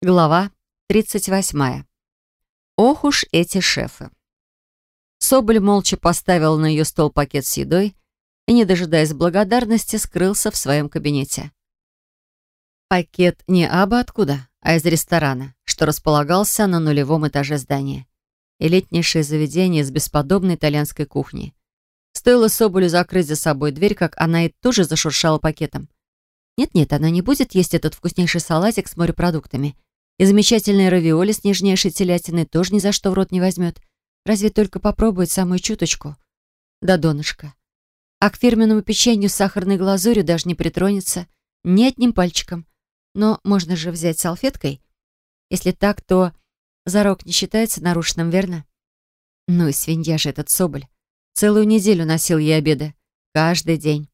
Глава 38. Ох уж эти шефы. Соболь молча поставил на ее стол пакет с едой и, не дожидаясь благодарности, скрылся в своем кабинете. Пакет не аба откуда, а из ресторана, что располагался на нулевом этаже здания. Элитнейшее заведение с бесподобной итальянской кухней. Стоило Соболю закрыть за собой дверь, как она и тоже зашуршала пакетом. Нет-нет, она не будет есть этот вкуснейший салатик с морепродуктами – и замечательные равиоли с нежнейшей телятиной тоже ни за что в рот не возьмет. Разве только попробует самую чуточку. Да донышко. А к фирменному печенью с сахарной глазурью даже не притронется. Ни одним пальчиком. Но можно же взять салфеткой. Если так, то зарок не считается нарушенным, верно? Ну и свинья же этот соболь. Целую неделю носил ей обеды. Каждый день.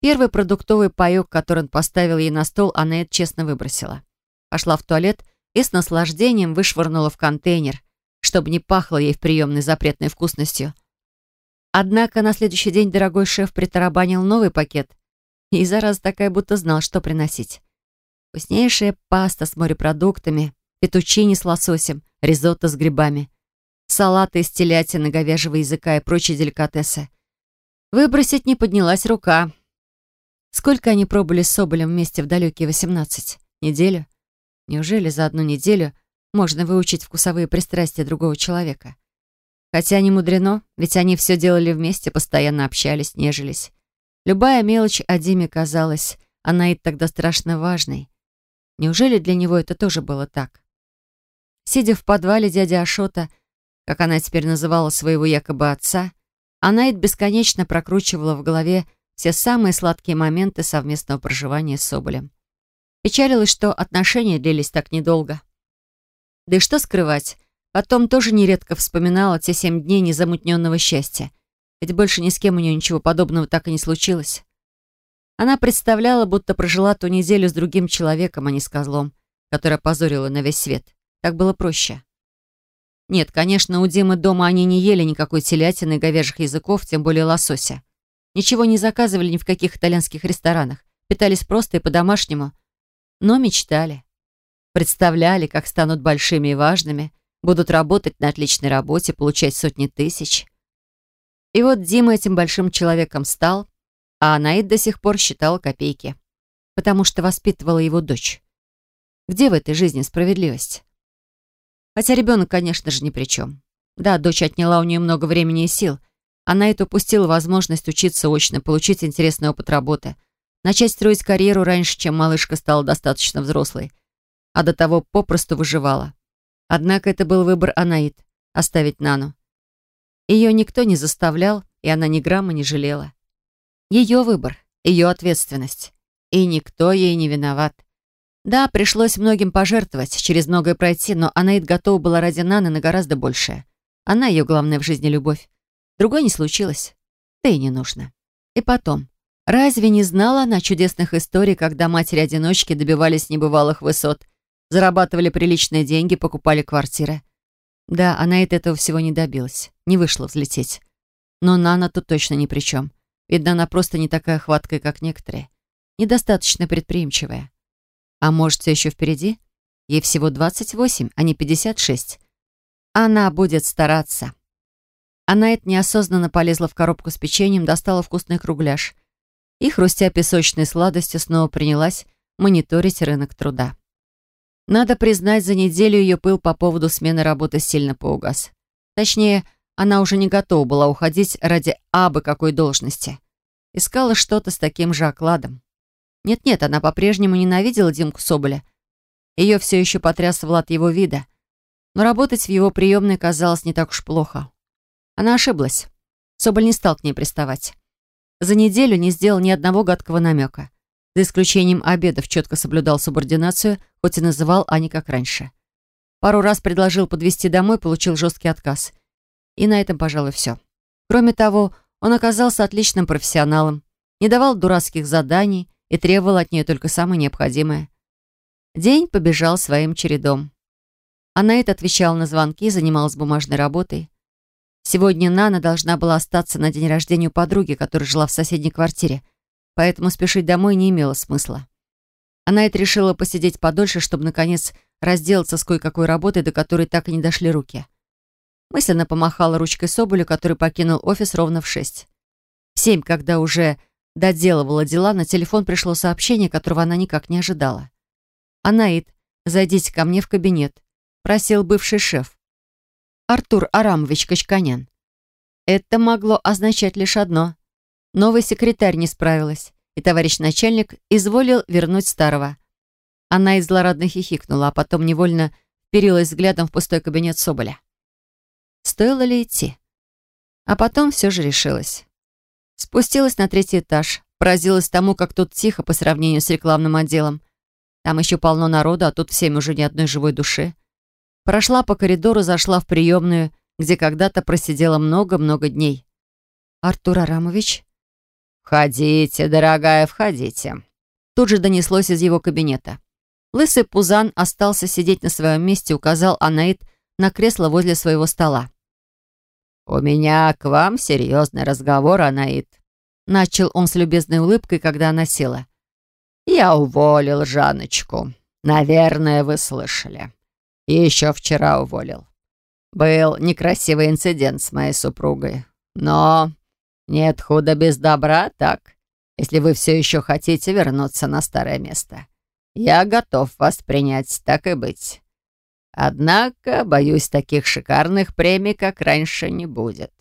Первый продуктовый паёк, который он поставил ей на стол, это честно выбросила. Пошла в туалет и с наслаждением вышвырнула в контейнер, чтобы не пахло ей в приемной запретной вкусностью. Однако на следующий день дорогой шеф притарабанил новый пакет и зараза такая, будто знал, что приносить. Вкуснейшая паста с морепродуктами, петучини с лососем, ризотто с грибами, салаты из телятины, говяжьего языка и прочие деликатесы. Выбросить не поднялась рука. Сколько они пробовали с Соболем вместе в далекие восемнадцать? Неделю? Неужели за одну неделю можно выучить вкусовые пристрастия другого человека? Хотя не мудрено, ведь они все делали вместе, постоянно общались, нежились. Любая мелочь о Диме казалась, она и тогда страшно важной. Неужели для него это тоже было так? Сидя в подвале дяди Ашота, как она теперь называла своего якобы отца, Анаит бесконечно прокручивала в голове все самые сладкие моменты совместного проживания с Соболем. Печалилась, что отношения длились так недолго. Да и что скрывать, потом тоже нередко вспоминала те семь дней незамутненного счастья. Ведь больше ни с кем у нее ничего подобного так и не случилось. Она представляла, будто прожила ту неделю с другим человеком, а не с козлом, который опозорила на весь свет. Так было проще. Нет, конечно, у Димы дома они не ели никакой телятины говяжьих языков, тем более лосося. Ничего не заказывали ни в каких итальянских ресторанах. Питались просто и по-домашнему – но мечтали. Представляли, как станут большими и важными, будут работать на отличной работе, получать сотни тысяч. И вот Дима этим большим человеком стал, а Анаид до сих пор считала копейки, потому что воспитывала его дочь. Где в этой жизни справедливость? Хотя ребенок, конечно же, ни при чем. Да, дочь отняла у нее много времени и сил. Она это упустила возможность учиться очно, получить интересный опыт работы – начать строить карьеру раньше, чем малышка стала достаточно взрослой, а до того попросту выживала. Однако это был выбор Анаит — оставить Нану. Ее никто не заставлял, и она ни грамма не жалела. Ее выбор, ее ответственность. И никто ей не виноват. Да, пришлось многим пожертвовать, через многое пройти, но Анаит готова была ради Наны на гораздо большее. Она ее главная в жизни любовь. Другой не случилось. Да и не нужно. И потом, Разве не знала она чудесных историй, когда матери-одиночки добивались небывалых высот, зарабатывали приличные деньги, покупали квартиры? Да, она и этого всего не добилась, не вышла взлететь. Но Нана тут точно ни при чем. Видно, она просто не такая хваткая, как некоторые. Недостаточно предприимчивая. А может, все еще впереди? Ей всего 28, а не 56. Она будет стараться. Она это неосознанно полезла в коробку с печеньем, достала вкусный кругляш — и, хрустя песочной сладостью, снова принялась мониторить рынок труда. Надо признать, за неделю ее пыл по поводу смены работы сильно поугас. Точнее, она уже не готова была уходить ради абы какой должности. Искала что-то с таким же окладом. Нет-нет, она по-прежнему ненавидела Димку Соболя. Ее все еще потряс Влад его вида. Но работать в его приемной казалось не так уж плохо. Она ошиблась. Соболь не стал к ней приставать. За неделю не сделал ни одного гадкого намека. За исключением обедов четко соблюдал субординацию, хоть и называл Ани как раньше. Пару раз предложил подвезти домой, получил жесткий отказ. И на этом, пожалуй, все. Кроме того, он оказался отличным профессионалом, не давал дурацких заданий и требовал от нее только самое необходимое. День побежал своим чередом. Она это отвечала на звонки, занималась бумажной работой. Сегодня Нана должна была остаться на день рождения у подруги, которая жила в соседней квартире, поэтому спешить домой не имело смысла. Она это решила посидеть подольше, чтобы, наконец, разделаться с кое-какой работой, до которой так и не дошли руки. Мысленно помахала ручкой Соболю, который покинул офис ровно в шесть. В семь, когда уже доделывала дела, на телефон пришло сообщение, которого она никак не ожидала. «Анаит, зайдите ко мне в кабинет», — просил бывший шеф. Артур Арамович Качканян. Это могло означать лишь одно. Новый секретарь не справилась, и товарищ начальник изволил вернуть старого. Она и злорадно хихикнула, а потом невольно вперилась взглядом в пустой кабинет Соболя. Стоило ли идти? А потом все же решилась. Спустилась на третий этаж, поразилась тому, как тут тихо по сравнению с рекламным отделом. Там еще полно народу, а тут всем уже ни одной живой души. Прошла по коридору, зашла в приемную, где когда-то просидела много-много дней. «Артур Арамович?» «Входите, дорогая, входите». Тут же донеслось из его кабинета. Лысый Пузан остался сидеть на своем месте, указал Анаит на кресло возле своего стола. «У меня к вам серьезный разговор, Анаит», — начал он с любезной улыбкой, когда она села. «Я уволил Жаночку. Наверное, вы слышали. И еще вчера уволил. Был некрасивый инцидент с моей супругой. Но нет худа без добра, так? Если вы все еще хотите вернуться на старое место. Я готов вас принять, так и быть. Однако, боюсь, таких шикарных премий, как раньше, не будет.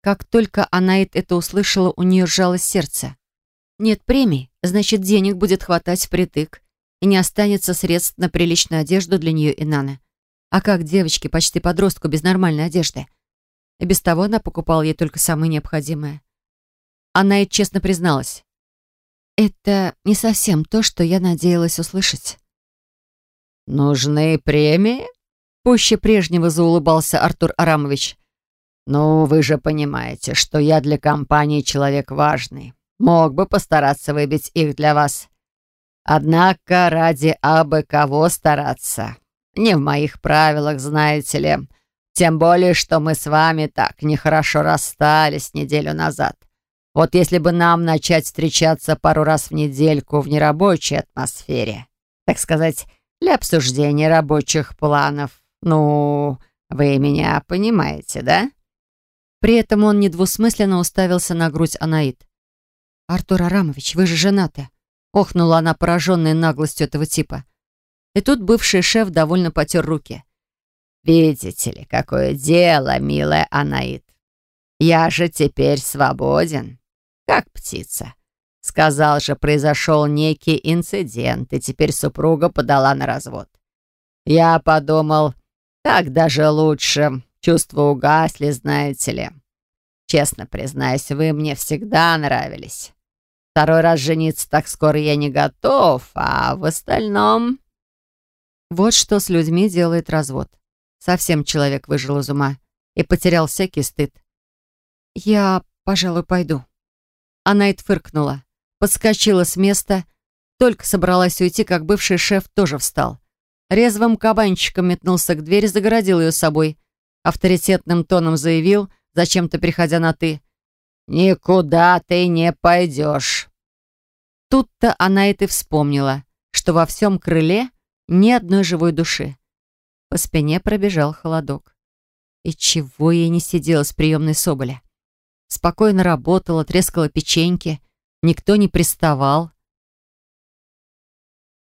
Как только она это услышала, у нее сжалось сердце. Нет премий, значит, денег будет хватать впритык, и не останется средств на приличную одежду для нее и Наны. А как девочке, почти подростку, без нормальной одежды? И без того она покупала ей только самое необходимое. Она и честно призналась. «Это не совсем то, что я надеялась услышать». «Нужны премии?» Пуще прежнего заулыбался Артур Арамович. «Ну, вы же понимаете, что я для компании человек важный. Мог бы постараться выбить их для вас. Однако ради абы кого стараться. Не в моих правилах, знаете ли. Тем более, что мы с вами так нехорошо расстались неделю назад. Вот если бы нам начать встречаться пару раз в недельку в нерабочей атмосфере, так сказать, для обсуждения рабочих планов. Ну, вы меня понимаете, да?» При этом он недвусмысленно уставился на грудь Анаит. «Артур Арамович, вы же женаты!» Охнула она, пораженная наглостью этого типа. И тут бывший шеф довольно потер руки. «Видите ли, какое дело, милая Анаит. Я же теперь свободен, как птица. Сказал же, произошел некий инцидент, и теперь супруга подала на развод. Я подумал, так даже лучше. Чувства угасли, знаете ли. Честно признаюсь, вы мне всегда нравились. Второй раз жениться так скоро я не готов, а в остальном... Вот что с людьми делает развод. Совсем человек выжил из ума и потерял всякий стыд. «Я, пожалуй, пойду». Анайт фыркнула подскочила с места, только собралась уйти, как бывший шеф тоже встал. Резвым кабанчиком метнулся к двери, загородил ее собой. Авторитетным тоном заявил, зачем-то приходя на «ты». «Никуда ты не пойдешь». Тут-то она и вспомнила, что во всем крыле ни одной живой души. По спине пробежал холодок. И чего ей не сидела с приемной Соболя? Спокойно работала, трескала печеньки — Никто не приставал.